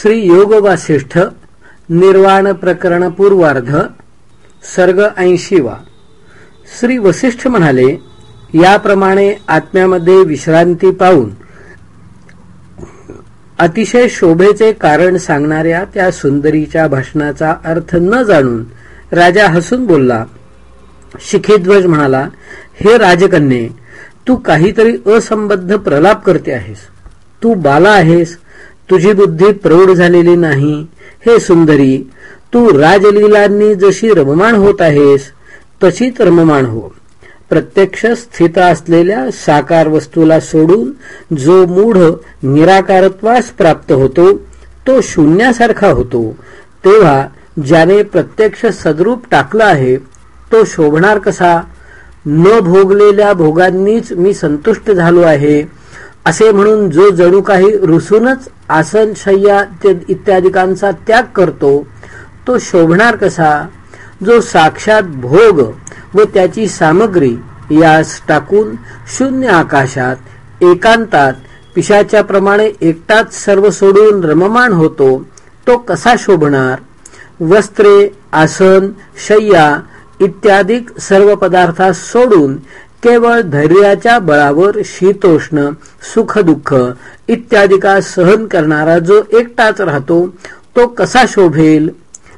श्री योग वासिष्ठ निर्वाण प्रकरण पूर्वार्ध सर्ग ऐंशीवा. श्री वसिष्ठ म्हणाले याप्रमाणे आत्म्यामध्ये विश्रांती पाहून अतिशय शोभेचे कारण सांगणाऱ्या त्या सुंदरीच्या भाषणाचा अर्थ न जाणून राजा हसून बोलला. शिखीध्वज म्हणाला हे राजकन्ये तू काहीतरी असंबद्ध प्रलाप करते आहेस. तू बाला आहेस तुझी बुद्धी प्रौढ झालेली नाही. हे सुंदरी तू राजलीलांनी जशी रममाण होत आहेस तशीच रममाण हो. प्रत्यक्ष स्थित असलेल्या साकार वस्तूला सोडून जो मूढ निराकारत्वास प्राप्त होतो तो शून्यासारखा होतो. तेव्हा ज्याने प्रत्यक्ष सद्रूप टाकलं आहे तो शोभणार कसा? न भोगलेल्या भोगांनीच मी संतुष्ट झालो आहे. असे म्हणून जो जणू काही रुसूनच आसन शय्या इत्यादिकांचा त्याग करतो तो शोभणार कसा? जो साक्षात भोग व त्याची सामग्री यास टाकून शून्य आकाशात एकांतात पिशाच्या प्रमाणे एकटाच सर्व सोडून रममाण होतो तो कसा शोभणार? वस्त्रे आसन शय्या इत्यादी सर्व पदार्थास सोडून केवळ धैर्याच्या बळावर शीतोष्ण सुख दुःख इत्यादिका सहन करणारा जो एकटाच राहतो तो कसा शोभेल?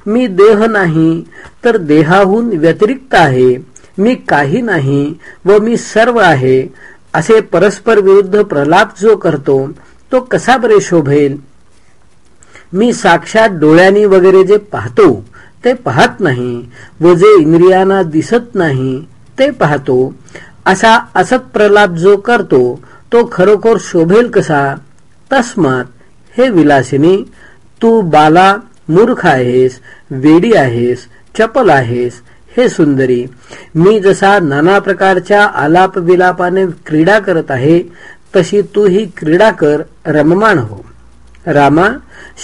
मी देह नाही तर देहाहून व्यतिरिक्त आहे. मी काही नाही व मी सर्व आहे. असे परस्पर विरुद्ध प्रलाप जो करतो तो कसा बरे शोभेल? मी साक्षात डोळ्यांनी वगैरे जे पाहतो ते पाहत नाही व जे इंद्रियांना दिसत नाही ते पाहतो. असा असत प्रलाप जो करतो तो खरोखर शोभेल कसा? तस्मात हे विलासिनी तू बाला मूर्ख आहेस वेडी आहेस चपल आहेस हे सुंदरी मी जसा नाना प्रकारच्या आलाप विलापाने क्रीडा करत आहे तशी तू ही क्रीडा कर रममाण हो. रामा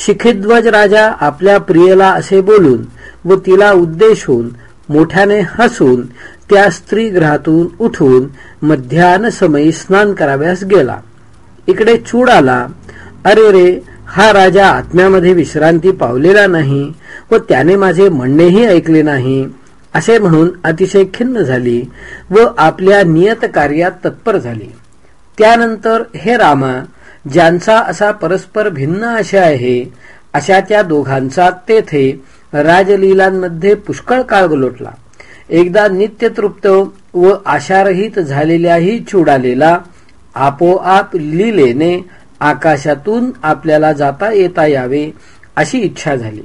शिखिध्वज राजा आपल्या प्रियला असे बोलून व तिला उद्देशून मोठ्याने हसून त्या स्त्रीगृहातून उठून मध्यान समयी स्नान कराव्यास गेला. इकडे चूड आला. अरे रे हा राजा आत्म्यामध्ये विश्रांती पावलेला नाही व त्याने माझे म्हणणेही ऐकले नाही. असे म्हणून अतिशय खिन्न झाली व आपल्या नियत कार्यात तत्पर झाली. त्यानंतर हे रामा ज्यांचा असा परस्पर भिन्न आशय आहे अशा त्या दोघांचा तेथे राजलीलांमध्ये पुष्कळ काळ गलोटला. एकदा नित्य तृप्त व आशारहित झालेल्याही चुडालेला आपोआप लिलेने आकाशातून आपल्याला जाता येता यावे अशी इच्छा झाली.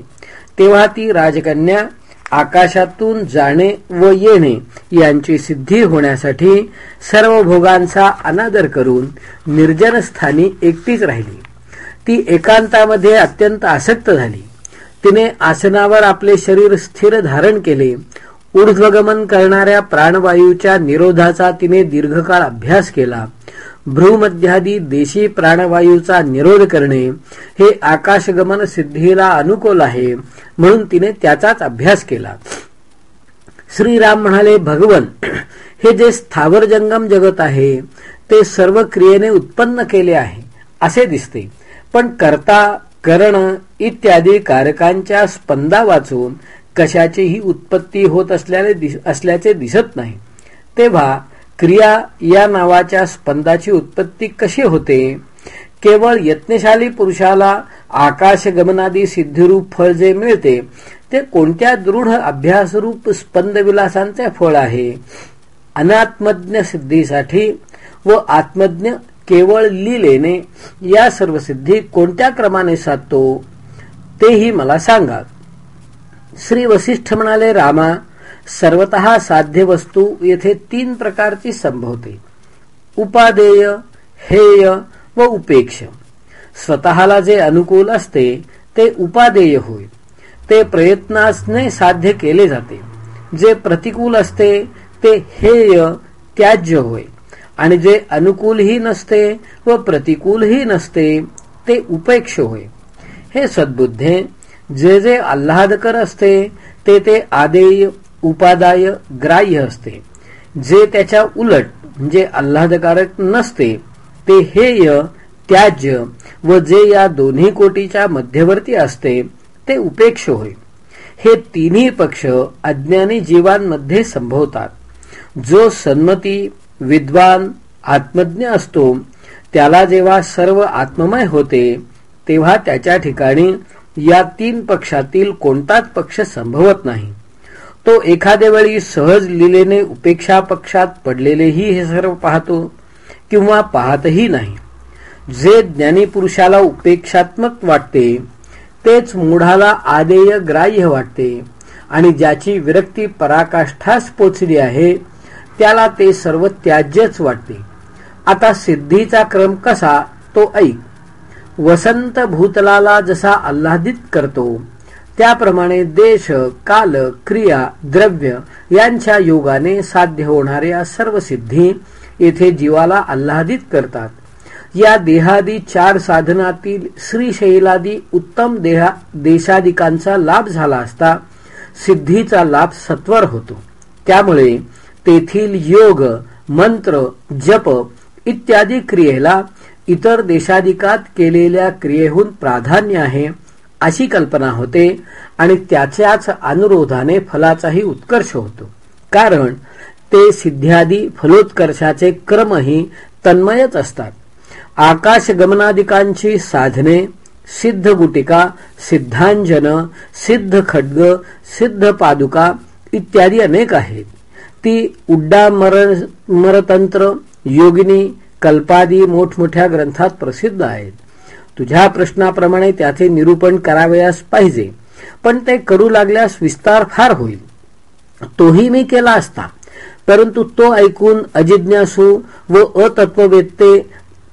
तेव्हा ती राजकन्या आकाशातून जाणे व येणे यांची सिद्धी होण्यासाठी सर्व भोगांचा अनादर करून निर्जन स्थानी एकटीच राहिली. ती एकांतामध्ये अत्यंत आसक्त झाली. तिने आसनावर आपले शरीर स्थिर धारण केले ऊर्ध्वगमन करणाऱ्या प्राणवायूच्या निरोधाचा तिने दीर्घकाळ अभ्यास केला. भ्रूमध्यादी देशी प्राणवायूचा निरोध करणे हे आकाशगमन सिद्धीला अनुकूल आहे म्हणून तिने त्याचाच अभ्यास केला. श्रीराम म्हणाले भगवन हे जे स्थावर जंगम जगत आहे ते सर्व क्रियेने उत्पन्न केले आहे असे दिसते. पण करता करण इत्यादी कारकांच्या स्पंदा वाचून कशाचीही उत्पत्ती होत असल्याने असल्याचे दिसत नाही. तेव्हा क्रिया या नावाच्या स्पंदाची उत्पत्ती कशी होते? केवळ यत्नशाली पुरुषाला आकाशगमनादी सिद्धिरूप फळ जे मिळते ते कोणत्या दृढ अभ्यासरूप स्पंदविलासांचे फळ आहे? अनात्मज्ञ सिद्धीसाठी व आत्मज्ञ केवळ लिलेने या सर्व सिद्धी कोणत्या क्रमाने साधतो तेही मला सांगा. श्री वसिष्ठ म्हणाले रामा सर्वत साध्य वस्तू येथे तीन प्रकारची संभवते. उपादेय हेय व उपेक्ष. स्वतःला जे अनुकूल असते ते उपादेय होय. ते प्रयत्नासने साध्य केले जाते. जे प्रतिकूल असते ते हेय त्याज्य होय. आणि जे अनुकूलही नसते व प्रतिकूलही नसते ते उपेक्ष होय. हे सद्बुद्धे जे जे आल्हादकर असते ते ते आदेय उपादाय ग्राह्य असते. जे त्याच्या उलट म्हणजे आल्हादकारक नसते ते हेय त्याज्य व जे या दोन्ही कोटीच्या मध्यवर्ती असते ते उपेक्ष होय. हे तिन्ही पक्ष अज्ञानी जीवांमध्ये संभवतात. जो सन्मती विद्वान आत्मज्ञ असतो त्याला जेव्हा सर्व आत्ममय होते तेव्हा त्याच्या ठिकाणी या तीन पक्षातील कोणताच पक्ष संभवत नाही. तो एखाद्या वेळी सहज लिलेने उपेक्षा पक्षात पडलेलेही हे सर्व पाहतो किंवा पाहतही नाही. जे ज्ञानी पुरुषाला उपेक्षात्मक वाटते तेच मूढाला आदेय ग्राह्य वाटते आणि ज्याची विरक्ती पराकाष्ठास पोचली आहे त्याला ते सर्व त्याज्यच वाटते. आता सिद्धीचा क्रम कसा तो ऐक. वसंत भूतलाला जसा आल्हादित करतो त्याप्रमाणे देश काल क्रिया द्रव्य यांच्या योगाने साध्य होणाऱ्या सर्व सिद्धी येथे जीवाला आल्हादित करतात. या देहादी चार साधनातील श्रीशैलादी उत्तम देहा देशादिकांचा लाभ झाला असता सिद्धीचा लाभ सत्वर होतो. त्यामुळे तेथील योग मंत्र जप इत्यादी क्रियेला इतर देशाधिकात केलेल्या क्रियेहून प्राधान्य आहे अशी कल्पना होते आणि त्याच्याच अनुरोधाने फलाचाही उत्कर्ष होतो. कारण ते सिद्ध्यादी फलोत्कर्षाचे क्रमही तन्मयच असतात. आकाशगमनादिकांची साधने सिद्ध गुटिका सिद्धांजन सिद्ध खड्ग सिद्ध पादुका इत्यादी अनेक आहेत. ती उड्डामरतंत्र योगिनी कल्पादी मोठमोठ्या ग्रंथात प्रसिद्ध आहेत. तुझ्या प्रश्नाप्रमाणे त्याचे निरूपण करावयास पाहिजे पण ते करू लागल्यास विस्तार फार होईल. तोही मी केला असता परंतु तो ऐकून अजिज्ञासू व अतत्ववेत्ते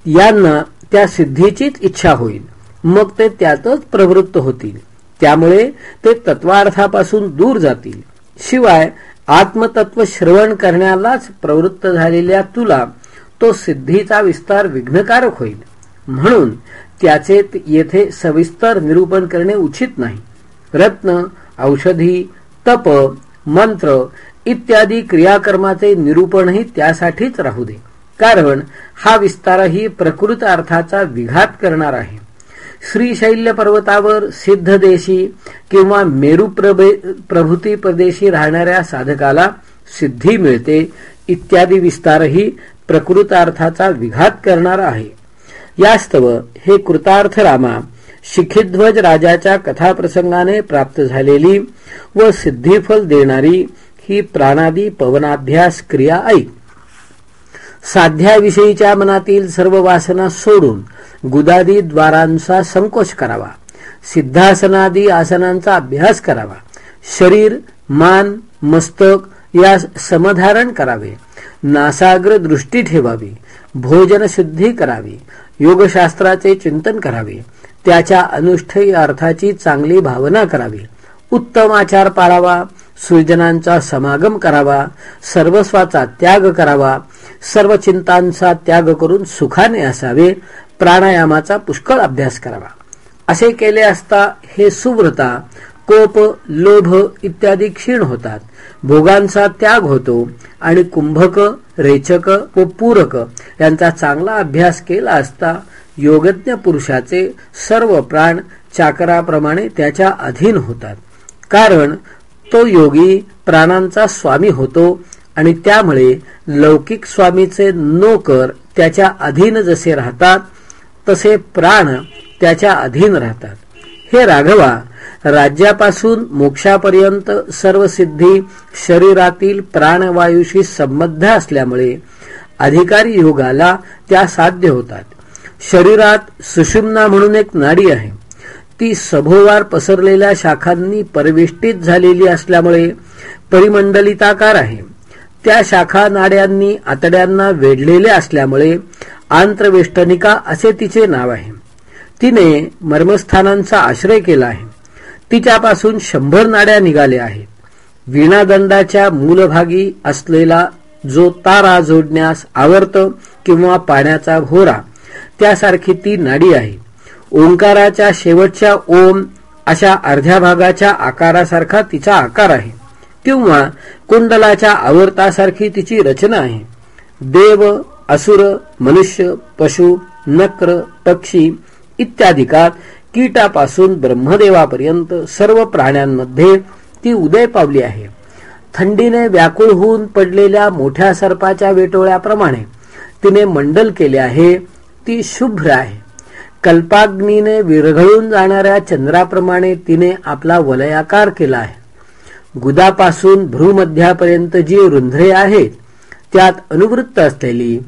यांना त्या सिद्धीचीच इच्छा होईल. मग ते त्यातच प्रवृत्त होतील. त्यामुळे ते तत्वार्थापासून दूर जातील. शिवाय आत्मतत्व श्रवण करण्यालाच प्रवृत्त झालेल्या तुला तो सिद्धीचा विस्तार विघ्नकारक होईल. म्हणून त्याचे येथे सविस्तर निरूपण करणे उचित नाही. रत्न औषधी तप मंत्र इत्यादी क्रियाकर्माचे निरूपणही त्यासाठीच राहू दे. कारण हा विस्तारही प्रकृत अर्थाचा विघात करणार आहे. श्रीशैल्य पर्वतावर सिद्धदेशी किंवा मेरू प्रभूती प्रदेशी राहणाऱ्या साधकाला सिद्धी मिळते इत्यादी विस्तारही प्रकृतार्थाचा विघात करणार आहे. यास्तव हे कृतार्थ रामा शिखिध्वज राजाच्या कथाप्रसंगाने प्राप्त झालेली व सिद्धीफल देणारी ही प्राणादी पवनाभ्यास क्रिया ऐक. साध्याविषयीच्या मनातील सर्व वासना सोडून गुदादी द्वारांचा संकोच करावा. सिद्धासनादी आसनांचा अभ्यास करावा. शरीर मान मस्तक या समधारण करावे. नासाग्र दृष्टी ठेवावी. भोजन शुद्धी करावी. योगशास्त्राचे चिंतन करावे. त्याच्या अनुष्ठेय अर्थाची चांगली भावना करावी. उत्तम आचार पाळावा. सुजनांचा समागम करावा सर्वस्वाचा त्याग करावा सर्व चिंतांचा त्याग करून सुखाने असावे प्राणायामाचा पुष्कळ अभ्यास करावा. असे केले असता हे सुव्रता कोप लोभ इत्यादी क्षीण होतात. भोगांचा त्याग होतो आणि कुंभक रेचक व पूरक यांचा चांगला अभ्यास केला असता योगज्ञ पुरुषाचे सर्व प्राण चाकराप्रमाणे त्याच्या अधीन होतात. कारण तो योगी प्राणांचा स्वामी होतो आणि त्यामुळे लौकिक स्वामीचे नोकर त्याच्या अधीन जसे राहतात तसे प्राण त्याच्या अधीन राहतात. हे राघवा राज्यापासून मोक्षापर्यंत सर्व सिद्धी शरीरातील प्राणवायूशी संबद्ध असल्यामुळे अधिकारी योगाला त्या साध्य होतात. शरीरात सुषुम्ना म्हणून एक नाडी आहे. ती सभोवार पसरलेल्या शाखांनी परिवेष्टित झालेली असल्यामुळे परिमंडलिताकार आहे. त्या शाखा नाड्यांनी आतड्यांना वेढलेले असल्यामुळे आंत्रवेष्टनिका असे तिचे नाव आहे. तिने मर्मस्थानांचा आश्रय केला आहे. तिच्यापासून शंभर नाड्या निघाल्या आहेत. वीणादंडाच्या मूलभागी असलेला जो तारा जोडण्यास आवर्त किंवा पाण्याचा भोरा त्यासारखी ती नाडी आहे. ओंकाराच्या शेवटच्या ओम अशा अर्ध्या भागाच्या आकारासारखा तिचा आकार आहे. किंवा कुंडलाच्या आवर्तासारखी तिची रचना आहे. देव असुर मनुष्य पशु नक्र पक्षी इत्यादिकात कीटापासून ब्रह्मदेवापर्यंत सर्व प्राण्यांमध्ये ती उदय पावली आहे. थंडीने व्याकुळ होऊन पडलेल्या मोठ्या सर्पाच्या वेटोळ्याप्रमाणे तिने मंडल केले आहे. ती शुभ्र आहे. कल्पाग्नीने विरघळून जाणाऱ्या चंद्राप्रमाणे तिने आपला वलयाकार केला आहे. गुदापासून भ्रूमध्यापर्यंत जी रुंध्रे आहेत त्यात अनुवृत्त असलेली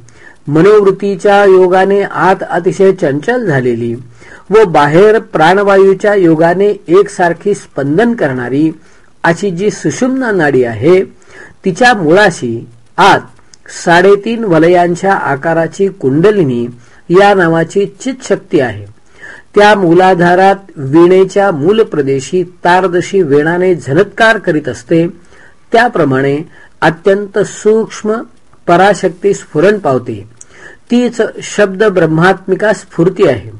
मनोवृत्तीच्या योगाने आत अतिशय चंचल झालेली व बाहेर प्राणवायूच्या योगाने एकसारखी स्पंदन करणारी अशी जी सुषुम्ना नाडी आहे तिच्या मुळाशी आत साडेतीन वलयांच्या आकाराची कुंडलिनी या नावाची चित शक्ती आहे. त्या मूलाधारात वीणेच्या मूल प्रदेशी तारदशी वेणाने झनत्कार करीत असते. त्याप्रमाणे अत्यंत सूक्ष्म पराशक्ती स्फुरण पावते. तीच शब्द ब्रह्मात्मिका स्फूर्ती आहे.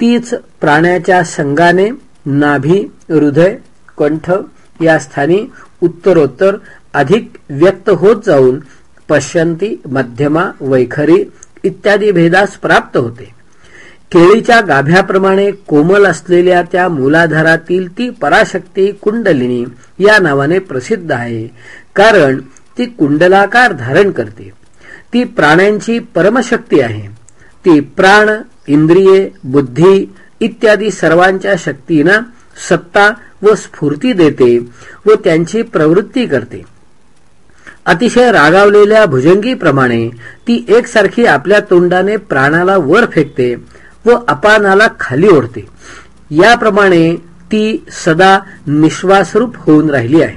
तीच प्राण्याच्या संगाने नाभी हृदय कंठ या स्थानी उत्तरोत्तर अधिक व्यक्त होत जाऊन पश्यंती मध्यमा वैखरी इत्यादी भेदास प्राप्त होते. केळीच्या गाभ्याप्रमाणे कोमल असलेल्या त्या मूलाधारातील ती पराशक्ती कुंडलिनी या नावाने प्रसिद्ध आहे कारण ती कुंडलाकार धारण करते. ती प्राण्यांची परमशक्ती आहे. ती प्राण इंद्रिये बुद्धी इत्यादी सर्वांच्या शक्तींना सत्ता व स्फूर्ती देते व त्यांची प्रवृत्ती करते. अतिशय रागावलेल्या भुजंगीप्रमाणे ती एकसारखी आपल्या तोंडाने प्राणाला वर फेकते व अपानाला खाली ओढते. याप्रमाणे ती सदा निश्वासरूप होऊन राहिली आहे.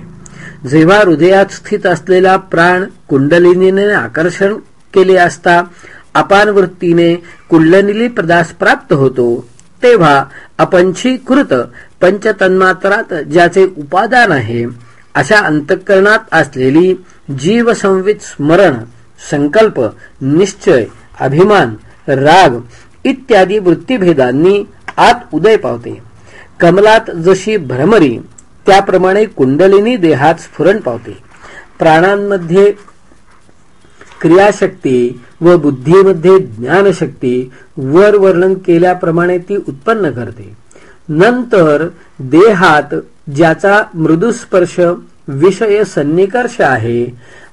जेव्हा हृदयात स्थित असलेला प्राण कुंडलिनीने आकर्षण केले असता अपान वृत्तीने कुंडलिनी प्रदास प्राप्त होतो तेव्हा अपंचीकृत पंचतन्मात्रात ज्याचे उपादान आहे अशा अंतःकरणात असलेली जीवसंवित स्मरण संकल्प निश्चय अभिमान राग इत्यादी वृत्तीभेदांनी आत उदय पावते. कमलात जशी भ्रमरी त्याप्रमाणे कुंडलिनी देहात स्फुरण पावते. प्राणांमध्ये क्रियाशक्ती व बुद्धीमध्ये ज्ञानशक्ती वर वर्णन केल्याप्रमाणे ती उत्पन्न करते. नंतर देहात ज्याचा मृदुस्पर्श विषय सन्निकर्ष आहे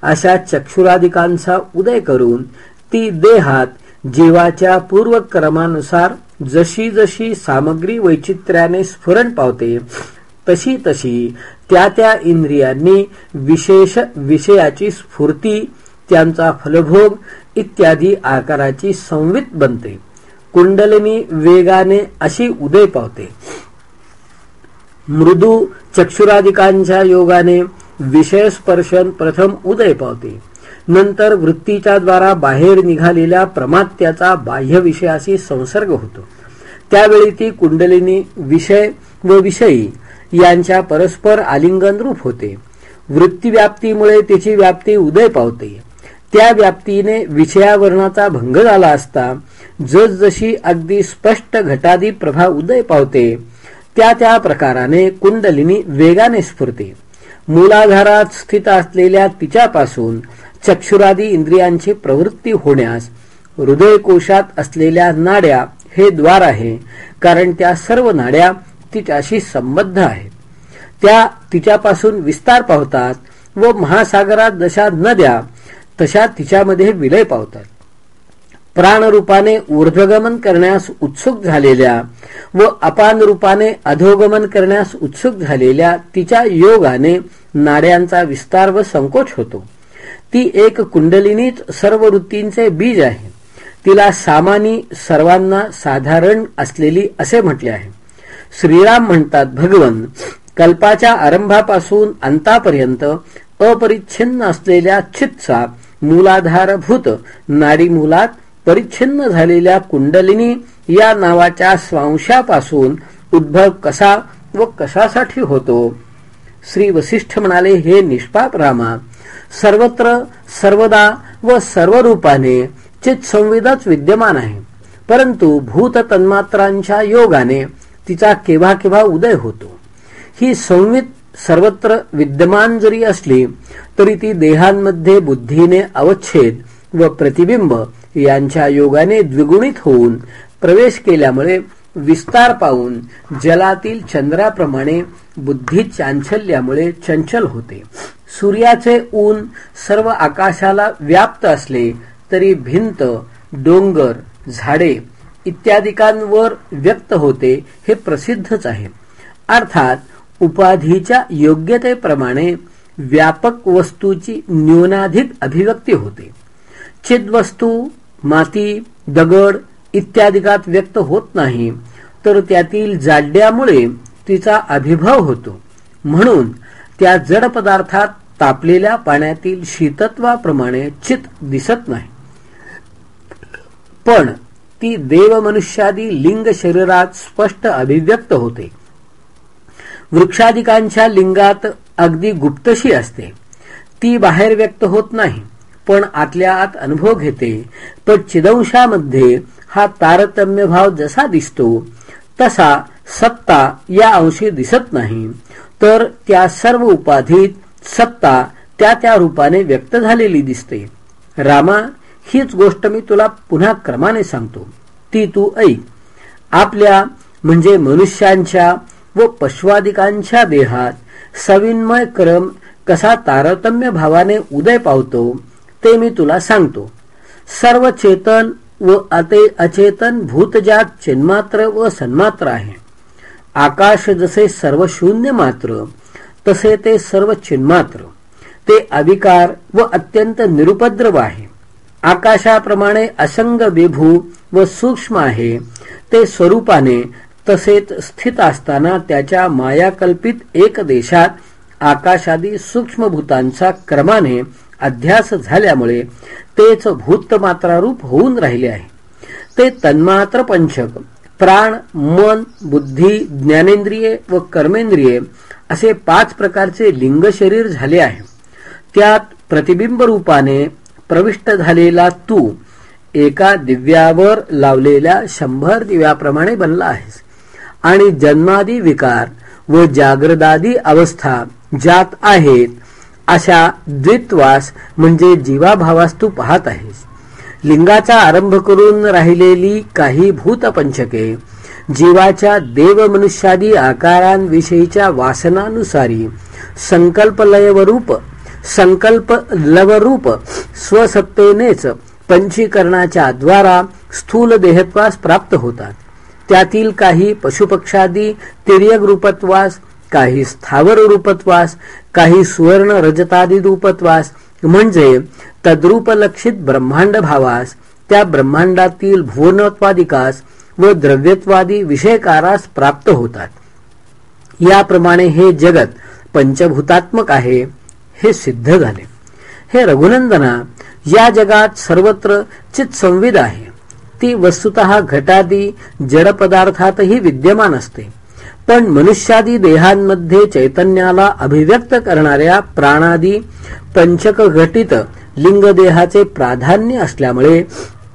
अशा चक्षुराधिकांचा उदय करून ती देहात जीवाच्या पूर्वक्रमानुसार जशी जशी सामग्री वैचित्र्याने स्फुरण पावते तशी तशी त्या त्या इंद्रियांनी विशेष विषयाची स्फूर्ती त्यांचा फलभोग इत्यादी आकाराची संवित बनते. कुंडलिनी वेगाने अशी उदय पावते. मृदू चक्षुराधिकांच्या योगाने विषय स्पर्शन प्रथम उदय पावते. नंतर वृत्तीच्या द्वारा बाहेर निघालेल्या प्रमात्याचा बाह्य विषयाशी संसर्ग होतो. त्यावेळी ती कुंडलिनी विषय व विषयी यांच्या परस्पर आलिंगन रूप होते. वृत्तीव्याप्तीमुळे तिची व्याप्ती उदय पावते. त्या व्याप्तीने विषयावरणाचा भंग झाला असता जसजशी अगदी स्पष्ट घटादी प्रभा उदय पावते त्या त्या प्रकाराने कुंडलिनी वेगाने स्फुरते. मूलाधारात स्थित असलेल्या तिच्यापासून चक्षुरादी इंद्रियांची प्रवृत्ती होण्यास हृदयकोशात असलेल्या नाड्या हे द्वार आहे कारण त्या सर्व नाड्या तिच्याशी संबद्ध आहेत. त्या तिच्यापासून विस्तार पावतात व महासागरात जशा नद्या तशा तिच्यामध्ये विलय पावतात. प्राणरूपाने ऊर्ध्वगमन करण्यास उत्सुक झालेल्या व अपान रूपाने अधोगमन करण्यास उत्सुक झालेल्या तिच्या योगाने नाड्यांचा विस्तार व संकोच होतो. ती एक कुंडलिनीच सर्व वृत्तींचे बीज आहे. तिला सामानी सर्वांना साधारण असलेली असे म्हटले आहे. श्रीराम म्हणतात भगवन कल्पाच्या आरंभापासून अंतापर्यंत अपरिच्छिन्न असलेल्या चित्सा मूलाधारभूत नाडी मुलात परिच्छिन्न झालेल्या कुंडलिनी या नावाच्या स्वांशापासून उद्भव कसा व कशासाठी होतो? श्री वसिष्ठ म्हणाले हे निष्पाप रामा सर्वत्र सर्वदा व सर्व रूपाने चित विद्यमान आहे. परंतु भूत तन्मात्रांच्या योगाने तिचा केव्हा केव्हा उदय होतो. ही संवित सर्वत्र विद्यमान जरी असली तरी ती देहांमध्ये बुद्धीने अवच्छेद व प्रतिबिंब यांच्या योगाने द्विगुणित होऊन प्रवेश केल्यामुळे विस्तार पाहून जलातील चंद्राप्रमाणे बुद्धी चांचल्यामुळे चंचल होते. सूर्याचे ऊन सर्व आकाशाला व्याप्त असले तरी भिंत डोंगर झाडे इत्यादिकांवर व्यक्त होते हे प्रसिद्धच आहे. अर्थात उपाधीच्या योग्यतेप्रमाणे व्यापक वस्तूची न्यूनाधिक अभिव्यक्ती होते. चिद्वस्तू माती दगड इत्यादिकात व्यक्त होत नाही. तर त्यातील जाड्यामुळे तिचा अभिभव होतो. म्हणून त्या जड पदार्थात तापलेल्या पाण्यातील शीतत्वाप्रमाणे चित दिसत नाही. पण ती देव मनुष्यादी लिंग शरीरात स्पष्ट अभिव्यक्त होते. वृक्षादिकांच्या लिंगात अगदी गुप्तशी असते. ती बाहेर व्यक्त होत नाही. पण आतल्या आत अनुभव घेते पण चिदंशामध्ये हा तारतम्य भाव जसा दिसतो तसा सत्ता या अंशी दिसत नाही. तर त्या सर्व उपाधीत सत्ता त्या त्या रूपाने व्यक्त झालेली दिसते. रामा हीच गोष्ट मी तुला पुन्हा क्रमाने सांगतो. ती तू ऐक. आपल्या म्हणजे मनुष्यांच्या व पश्वादिकांच्या देहात सविन्मय क्रम कसा तारतम्य भावाने उदय पावतो ते मी तुला सांगतो. सर्व चेतन व अते अचेतन भूतजात चिन्मात्र व सन्मात्र आहे. आकाश जसे सर्व शून्य मात्र तसे ते सर्व चिन्मात्र. ते अविकार व अत्यंत निरुपद्रव आहे. आकाशाप्रमाणे असंग विभू व सूक्ष्म आहे. ते स्वरूपाने तसेच स्थित असताना त्याच्या मायाकल्पित एक देशात आकाशादी सूक्ष्मभूतांचा क्रमाने अध्यास झाल्यामुळे तेच भूतमात्रारूप होऊन राहिले आहे. ते तन्मात्र पंचक प्राण मन बुद्धी ज्ञानेंद्रिये व कर्मेंद्रिये असे पाच प्रकारचे लिंग शरीर झाले आहे. त्यात प्रतिबिंब रूपाने प्रविष्ट झालेला तू एका दिव्यावर लावलेल्या शंभर दिव्याप्रमाणे बनला आहेस. आणि जन्मादी विकार व जाग्रदादी अवस्था ज्यात आहेत अशा द्वित्वास म्हणजे जीवाभावास तू पाहत आहेस. लिंगाचा आरंभ करून राहिलेली काही भूतपंचके जीवाच्या देव मनुष्यादी आकारांविषयीच्या वासनानुसारी संकल्पलयवरूप संकल्प लवरूप स्वसत्तेनेच पंचीकरणाच्या द्वारा स्थूल देहत्वास प्राप्त होतात. त्यातील काही पशुपक्षादी तिर्यक रूपत्वास काही स्थावर रूपत्वास काही सुवर्ण रजतादी रूपत्वास म्हणजे तद्रूपलक्षित ब्रह्मांड भावास त्या ब्रह्मांडातील भुवनत्वादिकास व द्रव्यत्वादी विषयकारास प्राप्त होतात. याप्रमाणे हे जगत पंचभूतात्मक आहे हे सिद्ध झाले. हे रघुनंदना या जगात सर्वत्र चितसंविद आहे. ती वस्तुत घटादी जड पदार्थातही विद्यमान असते. पण मनुष्यादी देहांमध्ये चैतन्याला अभिव्यक्त करणाऱ्या प्राणादी पंचक घटित लिंग देहाचे प्राधान्य असल्यामुळे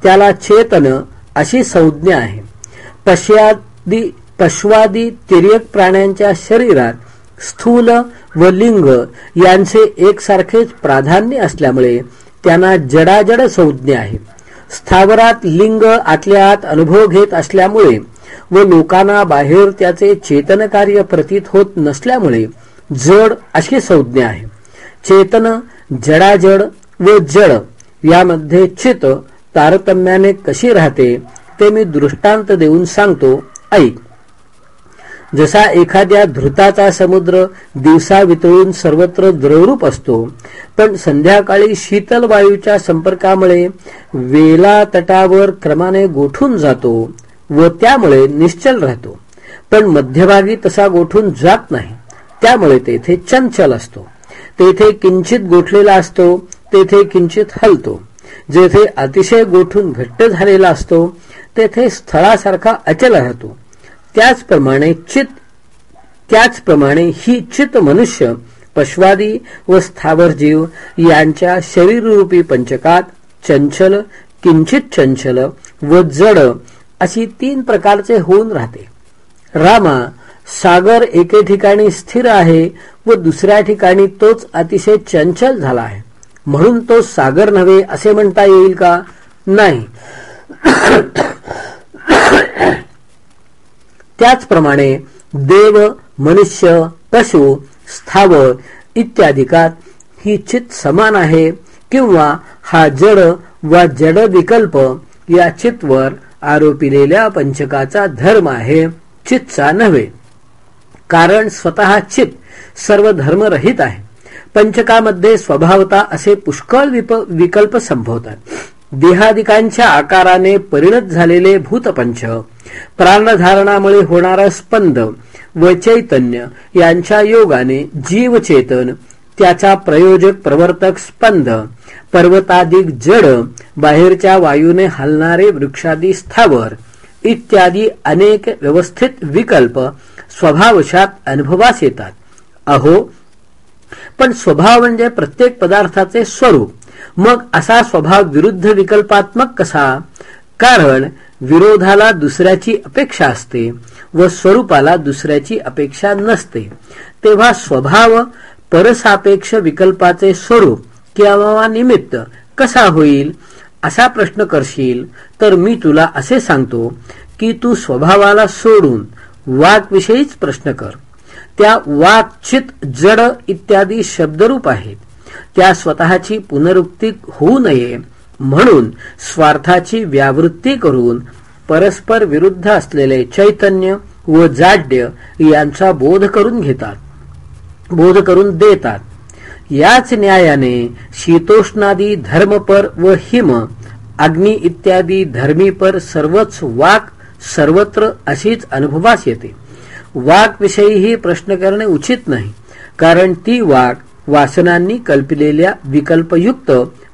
त्याला चेतन अशी संज्ञा आहे. पश्यादी पश्वादी तिर्यक प्राण्यांच्या शरीरात स्थूल व लिंग यांचे एकसारखेच प्राधान्य असल्यामुळे त्यांना जडाजड संज्ञा आहे. स्थावरात लिंग आतल्या आत अनुभव घेत असल्यामुळे व लोकांना बाहेर त्याचे चेतन कार्य प्रतीत होत नसल्यामुळे जड अशी संज्ञा आहे. चेतन जडाजड व जड यामध्ये चित तारतम्याने कशी राहते ते मी दृष्टांत देऊन सांगतो. ऐक. जसा एखाद्या धृताचा समुद्र दिवसा वितळून सर्वत्र द्रवरूप असतो पण संध्याकाळी शीतल वायूच्या संपर्कामुळे वेला तटावर क्रमाने गोठून जातो व त्यामुळे निश्चल राहतो. पण मध्यभागी तसा गोठून जात नाही. त्यामुळे तेथे चंचल असतो. तेथे किंचित गोठलेला असतो तेथे किंचित हलतो. जेथे अतिशय गोठून घट्ट झालेला असतो तेथे स्थळासारखा अचल राहतो. त्याचप्रमाणे चित त्याचप्रमाणे ही चित मनुष्य पश्वादी व स्थावर जीव यांच्या शरीररूपी पंचकात चंचल किंचित चंचल व जड अशी तीन प्रकारचे होऊन राहते. रामा सागर एके ठिकाणी स्थिर आहे व दुसऱ्या ठिकाणी तोच अतिशय चंचल झाला आहे. म्हणून तो सागर नव्हे असे म्हणता येईल का? नाही. त्याचप्रमाणे देव मनुष्य पशु स्थावर इत्यादिकात ही चित समान आहे किंवा हा जड वा जड विकल्प या चितवर आरोपिलेल्या पंचकाचा धर्म आहे चितचा नव्हे. कारण स्वतः चित सर्व धर्मरहित आहे. पंचकामध्ये स्वभावता असे पुष्कळ विकल्प संभवतात. देहादिकांच्या आकाराने परिणत झालेले भूतपंच प्राणधारणामुळे होणारा स्पंद व चैतन्य यांच्या योगाने जीवचेतन त्याचा प्रयोजक प्रवर्तक स्पंद पर्वताधिक जड बाहेरच्या वायूने हलणारे वृक्षादी स्थावर इत्यादी अनेक व्यवस्थित विकल्प स्वभावशात अनुभवास येतात. अहो पण स्वभाव म्हणजे प्रत्येक पदार्थाचे स्वरूप. मग असा स्वभाव विरुद्ध विकल्पात्मक कसा? कारण विरोधाला दुसऱ्याची अपेक्षा असते व स्वरूपाला दुसऱ्याची अपेक्षा नसते. तेव्हा स्वभाव परसापेक्ष विकल्पाचे स्वरूप किंवा निमित्त कसा होईल असा प्रश्न करशील तर मी तुला असे सांगतो की तू स्वभावाला सोडून वाकविषयीच प्रश्न कर. त्या वाक चित जड इत्यादी शब्दरूप आहेत. त्या स्वतःची पुनरुक्ती होऊ नये म्हणून स्वार्थाची व्यावृत्ती करून परस्पर विरुद्ध असलेले चैतन्य व जाड्य यांचा बोध करून घेतात. बोध करून देतात. याच न्यायाने शीतोष्णादी धर्मपर व हिम अग्नी इत्यादी धर्मीपर सर्वच वाक सर्वत्र अशीच अनुभवास येते. वाकविषयीही प्रश्न करणे उचित नाही कारण ती वाक वासनांनी कल्पलेल्या विकल्पयुक्त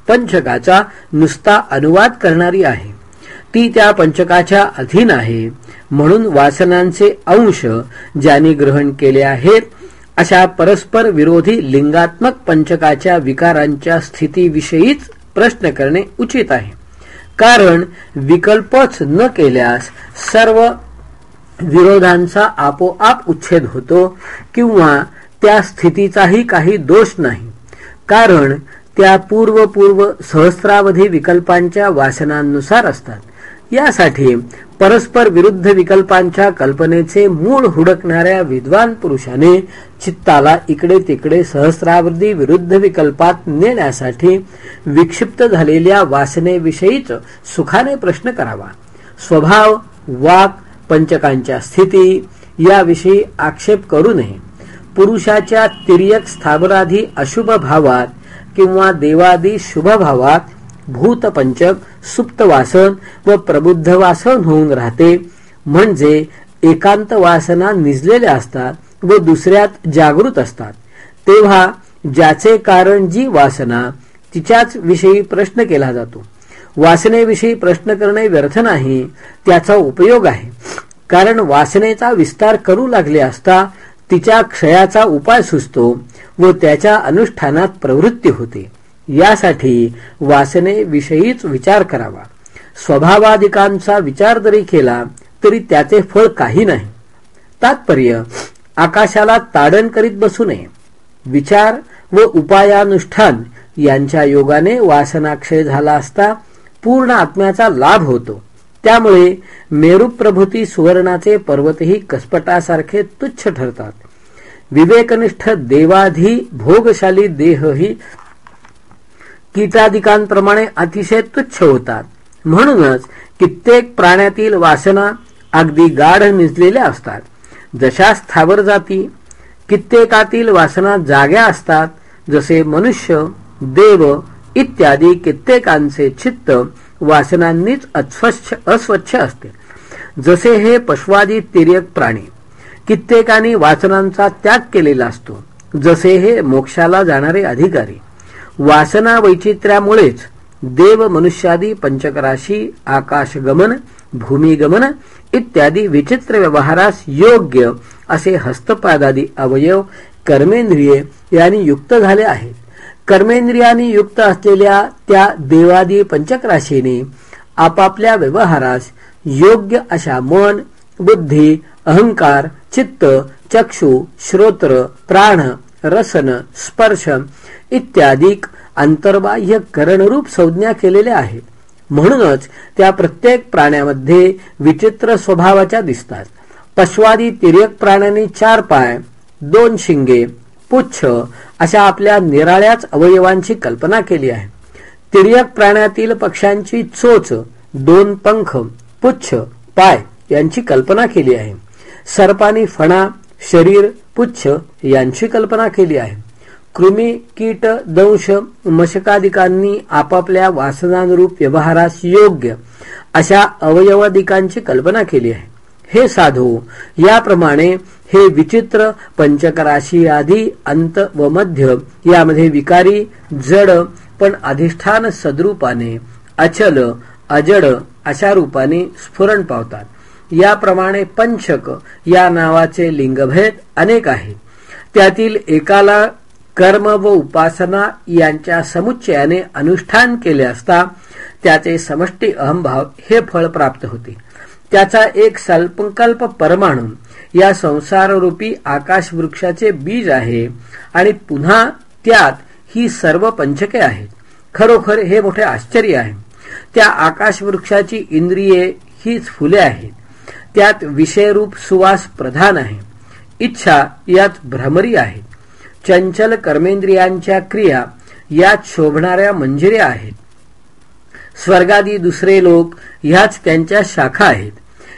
पंचकाचा नुसता अनुवाद करणारी आहे. ती त्या पंचकाच्या अधीन आहे म्हणून वासनांचे अंश ज्यांनी ग्रहण केले आहेत अशा परस्पर विरोधी लिंगात्मक पंचकाच्या विकारांच्या स्थितीविषयीच प्रश्न करणे उचित आहे. कारण विकल्पच न केल्यास सर्व विरोधांचा आपोआप उच्छेद होतो किंवा त्या स्थितीचाही काही दोष नाही. कारण त्या पूर्व पूर्व सहस्रावधी विकल्पांच्या वासनांनुसार असतात. यासाठी परस्पर विरुद्ध विकल्पांच्या कल्पनेचे मूळ हुडकणाऱ्या विद्वान पुरुषाने चित्ताला इकडे तिकडे सहस्रावधी विरुद्ध विकल्पात नेण्यासाठी विक्षिप्त झालेल्या वासनेविषयीच सुखाने प्रश्न करावा. स्वभाव वाक पंचकांच्या स्थिती याविषयी आक्षेप करू नये. पुरुषाच्या तिर्यक स्थावराधी अशुभ भावात किंवा देवादी शुभ भावात भूतपंचक सुप्त वासन व प्रबुद्ध वासन होऊन राहते. म्हणजे एकांत वासना निजलेल्या असतात व दुसऱ्यात जागृत असतात. तेव्हा ज्याचे कारण जी वासना तिच्याच विषयी प्रश्न केला जातो. वासनेविषयी प्रश्न करणे व्यर्थ नाही त्याचा उपयोग आहे. कारण वासनेचा विस्तार करू लागले असता तिच्या क्षयाचा उपाय सुचतो व त्याच्या अनुष्ठानात प्रवृत्ती होते. यासाठी वासनेविषयीच विचार करावा. स्वभावाधिकांचा विचार जरी केला तरी त्याचे फळ काही नाही. तात्पर्य आकाशाला ताडण करीत बसू नये. विचार व उपायानुष्ठान यांच्या योगाने वासनाक्षय झाला असता पूर्ण आत्म्याचा लाभ होतो. त्यामुळे मेरुप्रभूती सुवर्णाचे पर्वतही कसपटासारखे तुच्छ ठरतात. विवेकनिष्ठ देवाधी भोगशाली देहही कीटादिकांप्रमाणे अतिशय तुच्छ होतात. म्हणूनच कित्येक प्राण्यातील वासना अगदी गाढ निजलेल्या असतात. जशा स्थावर जाती कित्येकातील वासना जाग्या असतात जसे मनुष्य देव इत्यादी कित्येकांचे चित्त वासनांनीच अस्वच्छ अस्वच्छ असते. जसे हे पशुवादी तिर्यक प्राणी कित्येकाने वासनांचा त्याग केलेला असतो. जसे हे मोक्षाला जाणारे अधिकारी वासना वैचित्र्यामुळेच देव मनुष्यादी पंचकराशी आकाशगमन भूमिगमन इत्यादी विचित्र व्यवहारास योग्य असे हस्तपादादी अवयव कर्मेंद्रिये यांनी युक्त झाले आहेत. कर्मेंद्रियांनी युक्त असलेल्या त्या देवादी पंचकराशीने आपापल्या व्यवहारास योग्य अशा मन बुद्धी अहंकार चित्त चक्षु श्रोत्र प्राण रसन स्पर्श इत्यादी अंतर्बाह्य करणरूप संज्ञा केलेल्या आहेत. म्हणूनच त्या प्रत्येक प्राण्यामध्ये विचित्र स्वभावाच्या दिसतात. पश्वादी तिर्यक प्राण्यांनी चार पाय दोन शिंगे पुच्छ अशा आपल्या निराळ्याच अवयवांची कल्पना केली आहे. तिर्यक प्राण्यातील पक्ष्यांची चोच दोन पंख पुच्छ पाय यांची कल्पना केली आहे. सर्पानी फणा शरीर पुच्छ यांची कल्पना केली आहे. कृमी कीट दंश मशकादिकांनी आपापल्या वासनानुरूप व्यवहारास योग्य अशा अवयवादिकांची कल्पना केली आहे. हे साधू याप्रमाणे हे विचित्र पंचकराशी आधी अंत व मध्य यामध्ये विकारी जड पण अधिष्ठान सद्रूपाने अचल अजड अशा रूपाने स्फुरण पावतात. याप्रमाणे पंचक या नावाचे लिंगभेद अनेक आहे त्यातील एकाला कर्म व उपासना यांच्या समुच्चयाने अनुष्ठान केले असता त्याचे समष्टी अहंभाव हे फळ प्राप्त होते. त्याचा एक संकल्प परमाणू या संसाररूपी आकाश वृक्षाचे बीज आहे आणि पुन्हा त्यात ही सर्व पंचके आहेत. खरोखर हे मोठे आश्चर्य आहे. त्या आकाश वृक्षाची इंद्रिये हीच फुले आहेत. त्यात विषयरूप सुवास प्रधान आहे. इच्छा यात भ्रमरी आहे. चंचल कर्मेंद्रियांच्या क्रिया यात शोभणाऱ्या मंजिऱ्या आहेत. स्वर्गादी दुसरे लोक ह्याच त्यांच्या शाखा आहेत.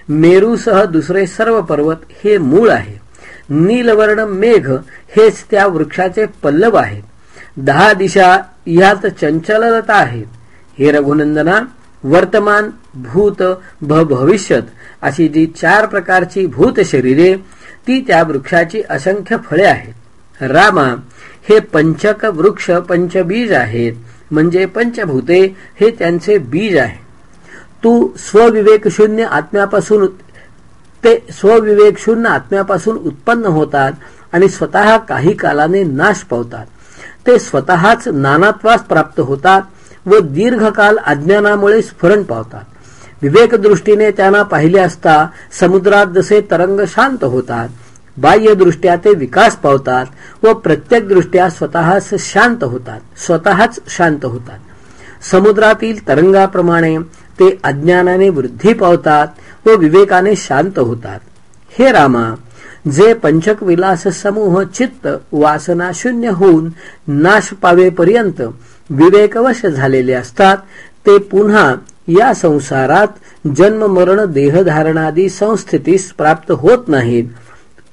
मेरूसह दुसरे सर्व पर्वत हे मूळ आहे. नीलवर्ण मेघ हेच त्या वृक्षाचे पल्लव आहेत दहा दिशा ह्यात चंचलता आहेत हे रघुनंदना वर्तमान भूत भ भविष्यत अशी जी चार प्रकारची भूत शरीरे ती त्या वृक्षाची असंख्य फळे आहेत. रामा हे पंचक वृक्ष पंचबीज आहेत. म्हणजे पंचभूते हे त्यांचे बीज आहे. तू स्वविवेकशून्य आत्म्यापासून ते स्वविवेक शून्य आत्म्यापासून उत्पन्न होतात आणि स्वतः काही कालाने नाश पावतात. ते स्वतःच नानात्वास प्राप्त होतात व दीर्घकाल अज्ञानामुळे स्फुरण पावतात. विवेक दृष्टीने त्यांना पाहिले असता समुद्रात जसे तरंग शांत होतात बाह्यदृष्ट्या ते विकास पावतात व प्रत्येक दृष्ट्या स्वतःच शांत होतात स्वतःच शांत होतात. समुद्रातील तरंगाप्रमाणे ते अज्ञानाने वृद्धी पावतात व विवेकाने शांत होतात. हे रामा जे पंचक विलास समूह चित्त वासना शून्य होऊन नाश पावेपर्यंत विवेकवश झालेले असतात ते पुन्हा या संसारात जन्म मरण देहधारणादी संस्थितीस प्राप्त होत नाहीत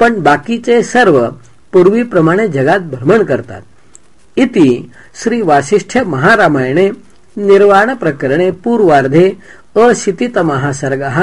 पण बाकीचे सर्व पूर्वीप्रमाणे जगात भ्रमण करतात. इति श्री वासिष्ठ महारामायणे निर्वाण प्रकरणे पूर्वार्धे अशितितमः सर्गः